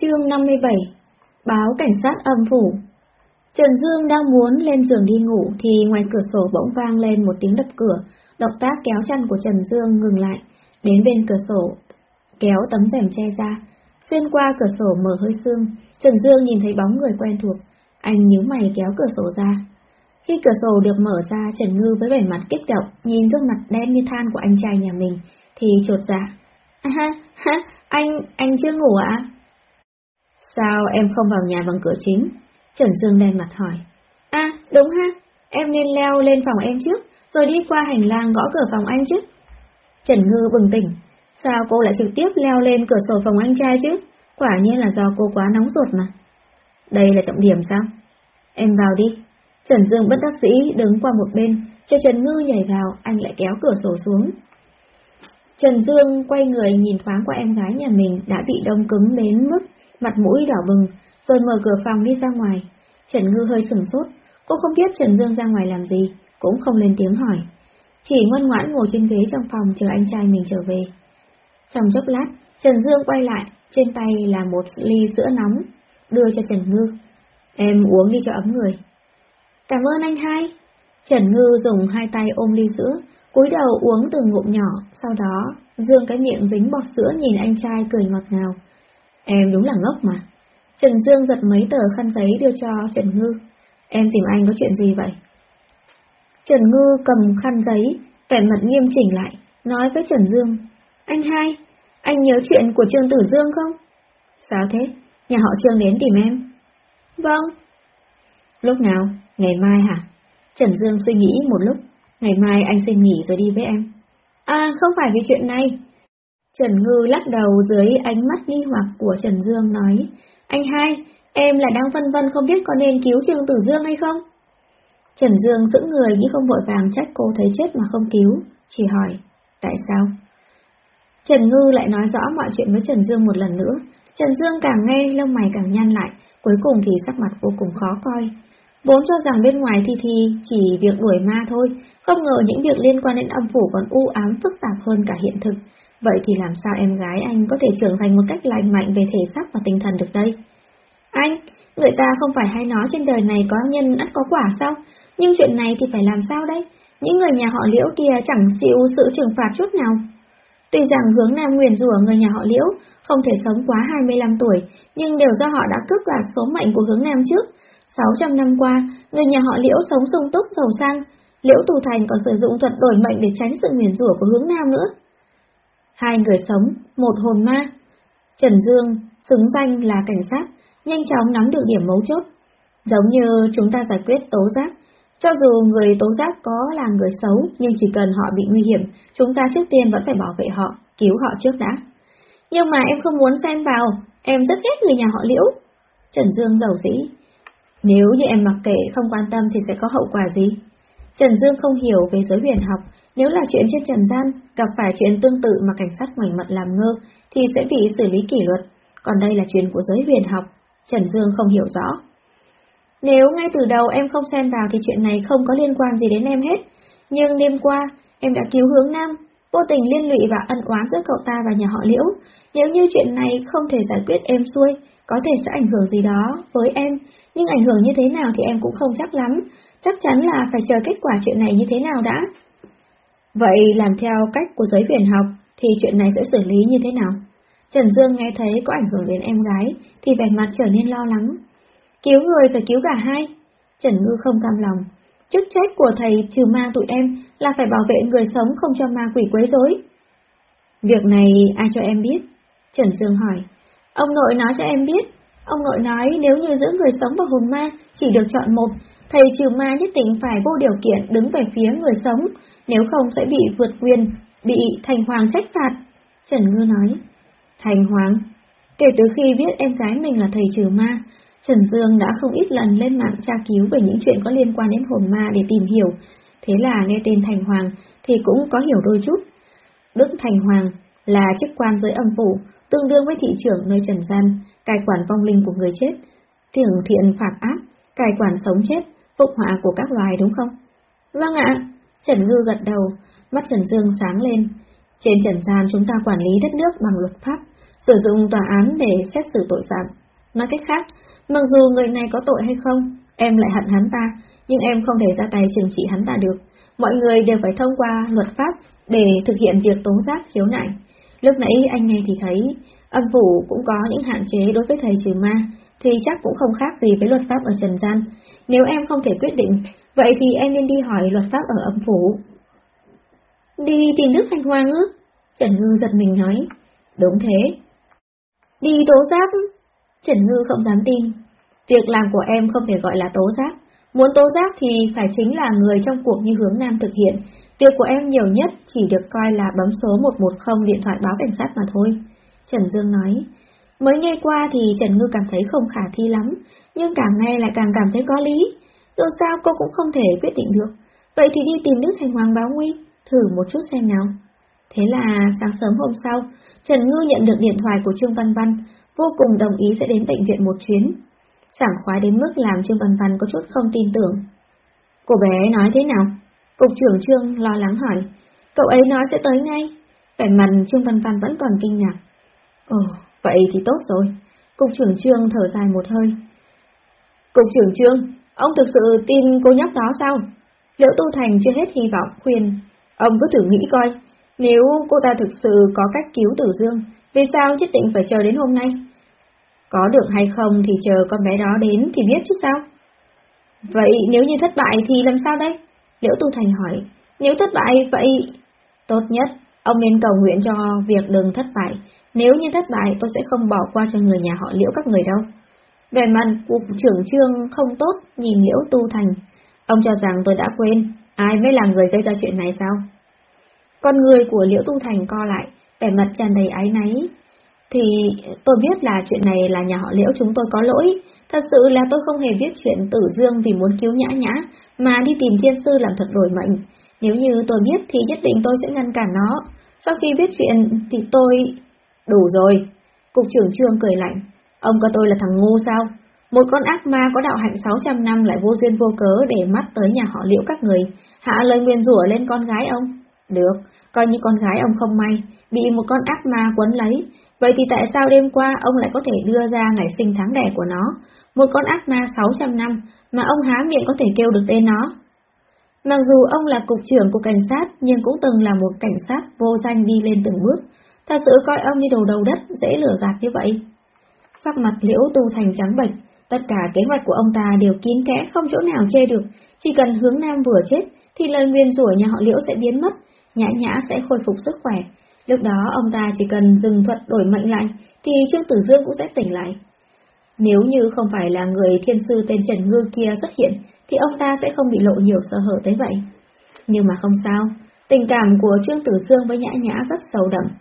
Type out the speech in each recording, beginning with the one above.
Chương 57 Báo cảnh sát âm phủ Trần Dương đang muốn lên giường đi ngủ thì ngoài cửa sổ bỗng vang lên một tiếng đập cửa, động tác kéo chăn của Trần Dương ngừng lại, đến bên cửa sổ, kéo tấm rèm che ra. Xuyên qua cửa sổ mở hơi sương, Trần Dương nhìn thấy bóng người quen thuộc, anh nhíu mày kéo cửa sổ ra. Khi cửa sổ được mở ra, Trần Ngư với vẻ mặt kích động, nhìn gương mặt đen như than của anh trai nhà mình, thì trột dạ. À ha, ha, anh, anh chưa ngủ ạ? À? Sao em không vào nhà bằng cửa chính? Trần Dương đen mặt hỏi. À, đúng ha, em nên leo lên phòng em trước, rồi đi qua hành lang gõ cửa phòng anh chứ. Trần Ngư bừng tỉnh, sao cô lại trực tiếp leo lên cửa sổ phòng anh trai chứ? Quả nhiên là do cô quá nóng ruột mà. Đây là trọng điểm sao? Em vào đi. Trần Dương bất đắc dĩ đứng qua một bên, cho Trần Ngư nhảy vào, anh lại kéo cửa sổ xuống. Trần Dương quay người nhìn thoáng qua em gái nhà mình đã bị đông cứng đến mức mặt mũi đỏ bừng, rồi mở cửa phòng đi ra ngoài. Trần Ngư hơi sửng sốt, cô không biết Trần Dương ra ngoài làm gì, cũng không lên tiếng hỏi. Chỉ ngoan ngoãn ngồi trên ghế trong phòng chờ anh trai mình trở về. Trong chốc lát, Trần Dương quay lại, trên tay là một ly sữa nóng, đưa cho Trần Ngư. Em uống đi cho ấm người. Cảm ơn anh hai. Trần Ngư dùng hai tay ôm ly sữa, cúi đầu uống từng ngụm nhỏ, sau đó dương cái miệng dính bọt sữa nhìn anh trai cười ngọt ngào. Em đúng là ngốc mà. Trần Dương giật mấy tờ khăn giấy đưa cho Trần Ngư. Em tìm anh có chuyện gì vậy? Trần Ngư cầm khăn giấy, vẻ mặt nghiêm chỉnh lại, nói với Trần Dương. Anh hai, anh nhớ chuyện của Trương Tử Dương không? Sao thế? Nhà họ Trương đến tìm em. Vâng. Lúc nào? Ngày mai hả? Trần Dương suy nghĩ một lúc. Ngày mai anh xin nghỉ rồi đi với em. À, không phải vì chuyện này. Trần Ngư lắc đầu dưới ánh mắt nghi hoặc của Trần Dương nói, anh hai, em là đang vân vân không biết có nên cứu Trương Tử Dương hay không? Trần Dương giữ người nhưng không vội vàng trách cô thấy chết mà không cứu, chỉ hỏi, tại sao? Trần Ngư lại nói rõ mọi chuyện với Trần Dương một lần nữa, Trần Dương càng nghe lông mày càng nhăn lại, cuối cùng thì sắc mặt vô cùng khó coi. Vốn cho rằng bên ngoài thì thì chỉ việc đuổi ma thôi, không ngờ những việc liên quan đến âm phủ còn u ám phức tạp hơn cả hiện thực. Vậy thì làm sao em gái anh có thể trưởng thành một cách lành mạnh về thể xác và tinh thần được đây? Anh, người ta không phải hay nói trên đời này có nhân ắt có quả sao? Nhưng chuyện này thì phải làm sao đấy? Những người nhà họ liễu kia chẳng chịu sự trừng phạt chút nào. Tuy rằng hướng nam nguyền rủa người nhà họ liễu không thể sống quá 25 tuổi, nhưng đều do họ đã cướp đoạt số mệnh của hướng nam trước. 600 năm qua, người nhà họ liễu sống sung túc giàu sang, liễu tù thành còn sử dụng thuật đổi mệnh để tránh sự nguyền rủa của hướng nam nữa. Hai người sống, một hồn ma. Trần Dương, xứng danh là cảnh sát, nhanh chóng nắm được điểm mấu chốt. Giống như chúng ta giải quyết tố giác, cho dù người tố giác có là người xấu, nhưng chỉ cần họ bị nguy hiểm, chúng ta trước tiên vẫn phải bảo vệ họ, cứu họ trước đã. Nhưng mà em không muốn xen vào, em rất ghét người nhà họ liễu. Trần Dương giàu dĩ. Nếu như em mặc kệ không quan tâm thì sẽ có hậu quả gì? Trần Dương không hiểu về giới huyền học, nếu là chuyện trên trần gian, gặp phải chuyện tương tự mà cảnh sát ngoảnh mặt làm ngơ, thì sẽ bị xử lý kỷ luật, còn đây là chuyện của giới huyền học, Trần Dương không hiểu rõ. Nếu ngay từ đầu em không xen vào thì chuyện này không có liên quan gì đến em hết, nhưng đêm qua, em đã cứu hướng Nam, vô tình liên lụy và ân oán giữa cậu ta và nhà họ Liễu. Nếu như chuyện này không thể giải quyết êm xuôi, có thể sẽ ảnh hưởng gì đó với em, nhưng ảnh hưởng như thế nào thì em cũng không chắc lắm, chắc chắn là phải chờ kết quả chuyện này như thế nào đã. Vậy làm theo cách của giới viện học thì chuyện này sẽ xử lý như thế nào? Trần Dương nghe thấy có ảnh hưởng đến em gái thì vẻ mặt trở nên lo lắng. Cứu người phải cứu cả hai. Trần Ngư không cam lòng. Chức trách của thầy trừ ma tụi em là phải bảo vệ người sống không cho ma quỷ quấy rối. Việc này ai cho em biết? Trần Dương hỏi. Ông nội nói cho em biết. Ông nội nói nếu như giữa người sống và hồn ma chỉ được chọn một, thầy trừ ma nhất định phải vô điều kiện đứng về phía người sống, nếu không sẽ bị vượt quyền, bị thành hoàng trách phạt. Trần Ngư nói. Thành hoàng? Kể từ khi biết em gái mình là thầy trừ ma, Trần Dương đã không ít lần lên mạng tra cứu về những chuyện có liên quan đến hồn ma để tìm hiểu, thế là nghe tên Thành Hoàng thì cũng có hiểu đôi chút. Đức Thành Hoàng là chức quan dưới âm phủ, tương đương với thị trưởng nơi trần gian, cai quản vong linh của người chết, thưởng thiện phạt ác, cai quản sống chết, phục họa của các loài đúng không? Vâng ạ, Trần Ngư gật đầu, mắt Trần Dương sáng lên. Trên trần gian chúng ta quản lý đất nước bằng luật pháp, sử dụng tòa án để xét xử tội phạm. Nói cách khác, mặc dù người này có tội hay không, em lại hận hắn ta, nhưng em không thể ra tay trừng trị hắn ta được. Mọi người đều phải thông qua luật pháp để thực hiện việc tố giác khiếu nại. Lúc nãy anh nghe thì thấy, âm phủ cũng có những hạn chế đối với thầy trừ ma, thì chắc cũng không khác gì với luật pháp ở Trần gian. Nếu em không thể quyết định, vậy thì em nên đi hỏi luật pháp ở âm phủ. Đi tìm Đức Thanh Hoàng ư? Trần Ngư giật mình nói. Đúng thế. Đi tố giác? Trần Ngư không dám tin. Việc làm của em không thể gọi là tố giác. Muốn tố giác thì phải chính là người trong cuộc như hướng Nam thực hiện. Việc của em nhiều nhất chỉ được coi là bấm số 110 điện thoại báo cảnh sát mà thôi. Trần Dương nói. Mới nghe qua thì Trần Ngư cảm thấy không khả thi lắm, nhưng càng nghe lại càng cảm thấy có lý. Dù sao cô cũng không thể quyết định được. Vậy thì đi tìm Đức Thành Hoàng báo nguy, thử một chút xem nào. Thế là sáng sớm hôm sau, Trần Ngư nhận được điện thoại của Trương Văn Văn, vô cùng đồng ý sẽ đến bệnh viện một chuyến. Sảng khoái đến mức làm Trương Văn Văn có chút không tin tưởng. Cô bé nói thế nào? Cục trưởng Trương lo lắng hỏi. Cậu ấy nói sẽ tới ngay. Vẻ mặt Trương Văn Văn vẫn còn kinh ngạc. Ồ, vậy thì tốt rồi. Cục trưởng Trương thở dài một hơi. Cục trưởng Trương, ông thực sự tin cô nhóc đó sao? Liễu Tu Thành chưa hết hy vọng khuyên. Ông cứ thử nghĩ coi, nếu cô ta thực sự có cách cứu Tử Dương, vì sao nhất định phải chờ đến hôm nay? Có được hay không thì chờ con bé đó đến thì biết chứ sao? Vậy nếu như thất bại thì làm sao đây? Liễu Tu Thành hỏi, nếu thất bại vậy... Tốt nhất, ông nên cầu nguyện cho việc đừng thất bại. Nếu như thất bại tôi sẽ không bỏ qua cho người nhà họ Liễu các người đâu. Về mặt cục trưởng trương không tốt nhìn Liễu Tu Thành. Ông cho rằng tôi đã quên, ai mới là người gây ra chuyện này sao? Con người của Liễu Tu Thành co lại, vẻ mặt tràn đầy áy náy. Thì tôi biết là chuyện này là nhà họ Liễu chúng tôi có lỗi, thật sự là tôi không hề biết chuyện Tử Dương vì muốn cứu Nhã Nhã, mà đi tìm thiên sư làm thuật đổi mệnh. Nếu như tôi biết thì nhất định tôi sẽ ngăn cản nó. Sau khi biết chuyện thì tôi... Đủ rồi. Cục trưởng trương cười lạnh. Ông coi tôi là thằng ngu sao? Một con ác ma có đạo hạnh 600 năm lại vô duyên vô cớ để mắt tới nhà họ liễu các người, hạ lời nguyên rủa lên con gái ông. Được, coi như con gái ông không may, bị một con ác ma quấn lấy, vậy thì tại sao đêm qua ông lại có thể đưa ra ngày sinh tháng đẻ của nó, một con ác ma 600 năm, mà ông há miệng có thể kêu được tên nó? Mặc dù ông là cục trưởng của cảnh sát, nhưng cũng từng là một cảnh sát vô danh đi lên từng bước, thật sự coi ông như đồ đầu đất, dễ lừa gạt như vậy. Sắc mặt liễu tu thành trắng bệch, tất cả kế hoạch của ông ta đều kín kẽ không chỗ nào chê được, chỉ cần hướng nam vừa chết, thì lời nguyên rủa nhà họ liễu sẽ biến mất, nhã nhã sẽ khôi phục sức khỏe. Lúc đó ông ta chỉ cần dừng thuật đổi mệnh lại, thì Trương Tử Dương cũng sẽ tỉnh lại. Nếu như không phải là người thiên sư tên Trần Ngư kia xuất hiện, thì ông ta sẽ không bị lộ nhiều sơ hở tới vậy. Nhưng mà không sao, tình cảm của Trương Tử Dương với Nhã Nhã rất sâu đậm.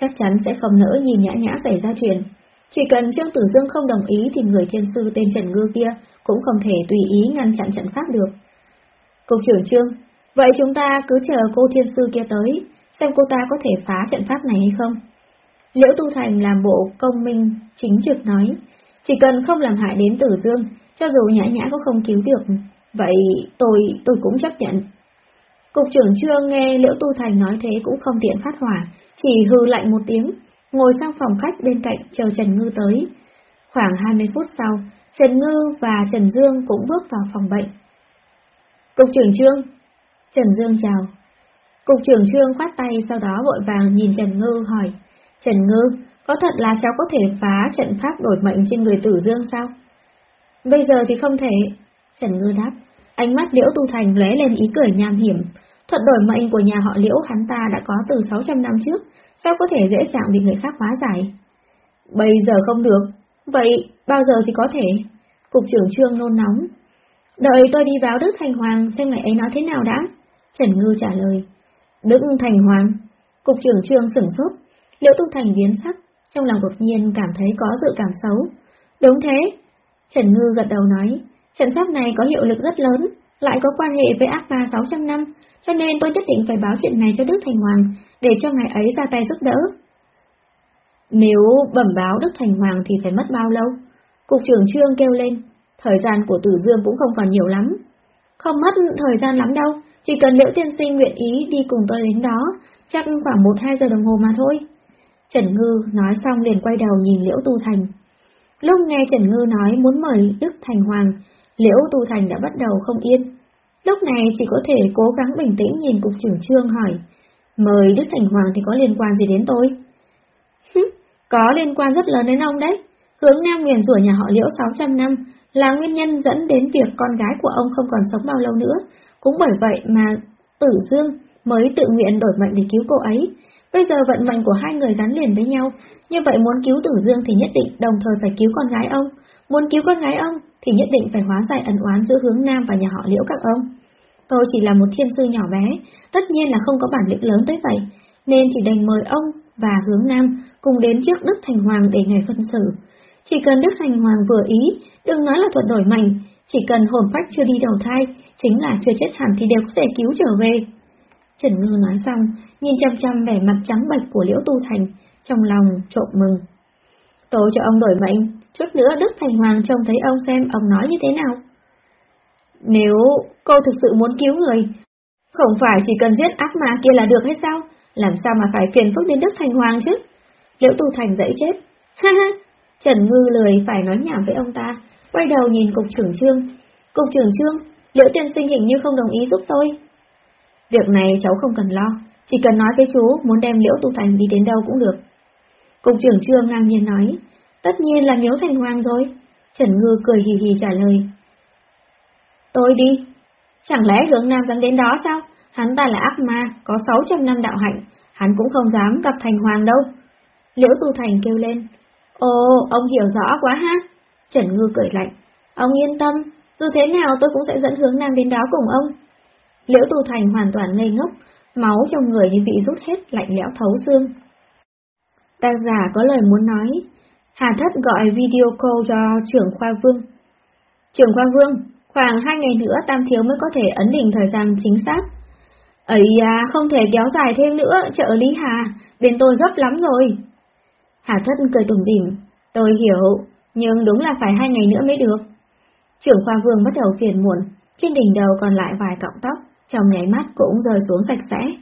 Chắc chắn sẽ không nỡ nhìn Nhã Nhã xảy ra chuyện. Chỉ cần Trương Tử Dương không đồng ý thì người thiên sư tên Trần Ngư kia cũng không thể tùy ý ngăn chặn trận pháp được. Cục trưởng Trương, vậy chúng ta cứ chờ cô thiên sư kia tới, xem cô ta có thể phá trận pháp này hay không. Liễu Tu Thành làm bộ công minh chính trực nói, chỉ cần không làm hại đến Tử Dương, cho dù nhã nhã có không cứu được, vậy tôi, tôi cũng chấp nhận. Cục trưởng trương nghe Liễu Tu Thành nói thế cũng không tiện phát hỏa, chỉ hư lạnh một tiếng, ngồi sang phòng khách bên cạnh chờ Trần Ngư tới. Khoảng 20 phút sau, Trần Ngư và Trần Dương cũng bước vào phòng bệnh. Cục trưởng trương, Trần Dương chào. Cục trưởng trương khoát tay sau đó vội vàng nhìn Trần Ngư hỏi, Trần Ngư, có thật là cháu có thể phá trận pháp đổi mệnh trên người tử dương sao? Bây giờ thì không thể. Trần Ngư đáp, ánh mắt Liễu Tu Thành lóe lên ý cười nham hiểm. Thuật đổi mệnh của nhà họ Liễu hắn ta đã có từ 600 năm trước, sao có thể dễ dàng bị người khác hóa giải? Bây giờ không được, vậy bao giờ thì có thể? Cục trưởng trương nôn nóng. Đợi tôi đi vào Đức Thành Hoàng xem ngày ấy nói thế nào đã. Trần Ngư trả lời. Đức Thành Hoàng. Cục trưởng trương sửng sốt. Liễu Tu Thành biến sắc, trong lòng đột nhiên cảm thấy có dự cảm xấu. Đúng thế, Trần Ngư gật đầu nói, trận pháp này có hiệu lực rất lớn, lại có quan hệ với ác ma 600 năm, cho nên tôi nhất định phải báo chuyện này cho Đức Thành Hoàng, để cho ngày ấy ra tay giúp đỡ. Nếu bẩm báo Đức Thành Hoàng thì phải mất bao lâu? Cục trưởng Trương kêu lên, thời gian của Tử Dương cũng không còn nhiều lắm. Không mất thời gian lắm đâu, chỉ cần Liễu Tiên Sinh nguyện ý đi cùng tôi đến đó, chắc khoảng 1-2 giờ đồng hồ mà thôi. Trần Ngư nói xong liền quay đầu nhìn Liễu Tu Thành. Lúc nghe Trần Ngư nói muốn mời Đức Thành Hoàng, Liễu Tu Thành đã bắt đầu không yên. Lúc này chỉ có thể cố gắng bình tĩnh nhìn cục trưởng trương hỏi, mời Đức Thành Hoàng thì có liên quan gì đến tôi? có liên quan rất lớn đến ông đấy. Hướng Nam nguyền rủa nhà họ Liễu 600 năm là nguyên nhân dẫn đến việc con gái của ông không còn sống bao lâu nữa. Cũng bởi vậy mà Tử Dương mới tự nguyện đổi mệnh để cứu cô ấy. Bây giờ vận mệnh của hai người gắn liền với nhau, như vậy muốn cứu Tử Dương thì nhất định đồng thời phải cứu con gái ông. Muốn cứu con gái ông thì nhất định phải hóa giải ẩn oán giữa hướng Nam và nhà họ Liễu các ông. Tôi chỉ là một thiên sư nhỏ bé, tất nhiên là không có bản lĩnh lớn tới vậy, nên chỉ đành mời ông và hướng Nam cùng đến trước Đức Thành Hoàng để ngày phân xử. Chỉ cần Đức Thành Hoàng vừa ý, đừng nói là thuật đổi mệnh, chỉ cần hồn phách chưa đi đầu thai, chính là chưa chết hẳn thì đều có thể cứu trở về. Trần Ngư nói xong, nhìn chăm chăm vẻ mặt trắng bệch của Liễu Tu Thành, trong lòng trộm mừng. Tôi cho ông đổi mệnh, chút nữa Đức Thành Hoàng trông thấy ông xem ông nói như thế nào. Nếu cô thực sự muốn cứu người, không phải chỉ cần giết ác ma kia là được hay sao? Làm sao mà phải phiền phức đến Đức Thành Hoàng chứ? Liễu Tu Thành dậy chết. Ha ha, Trần Ngư lười phải nói nhảm với ông ta, quay đầu nhìn cục trưởng trương. Cục trưởng trương, Liễu tiên sinh hình như không đồng ý giúp tôi. Việc này cháu không cần lo, chỉ cần nói với chú muốn đem Liễu Tu Thành đi đến đâu cũng được. Cục trưởng trương ngang nhiên nói, tất nhiên là miếu thành hoàng rồi. Trần Ngư cười hì hì trả lời. Tôi đi. Chẳng lẽ hướng nam dám đến đó sao? Hắn ta là ác ma, có 600 năm đạo hạnh, hắn cũng không dám gặp thành hoàng đâu. Liễu Tu Thành kêu lên. Ồ, ông hiểu rõ quá ha. Trần Ngư cười lạnh. Ông yên tâm, dù thế nào tôi cũng sẽ dẫn hướng nam đến đó cùng ông. Liễu Tu Thành hoàn toàn ngây ngốc, máu trong người như bị rút hết lạnh lẽo thấu xương. Tác giả có lời muốn nói. Hà Thất gọi video call cho trưởng khoa vương. Trưởng khoa vương, khoảng hai ngày nữa Tam Thiếu mới có thể ấn định thời gian chính xác. Ấy à, không thể kéo dài thêm nữa, trợ Lý Hà, bên tôi gấp lắm rồi. Hà Thất cười tủm tỉm, tôi hiểu, nhưng đúng là phải hai ngày nữa mới được. Trưởng khoa vương bắt đầu phiền muộn, trên đỉnh đầu còn lại vài cọng tóc, trong nháy mắt cũng rơi xuống sạch sẽ.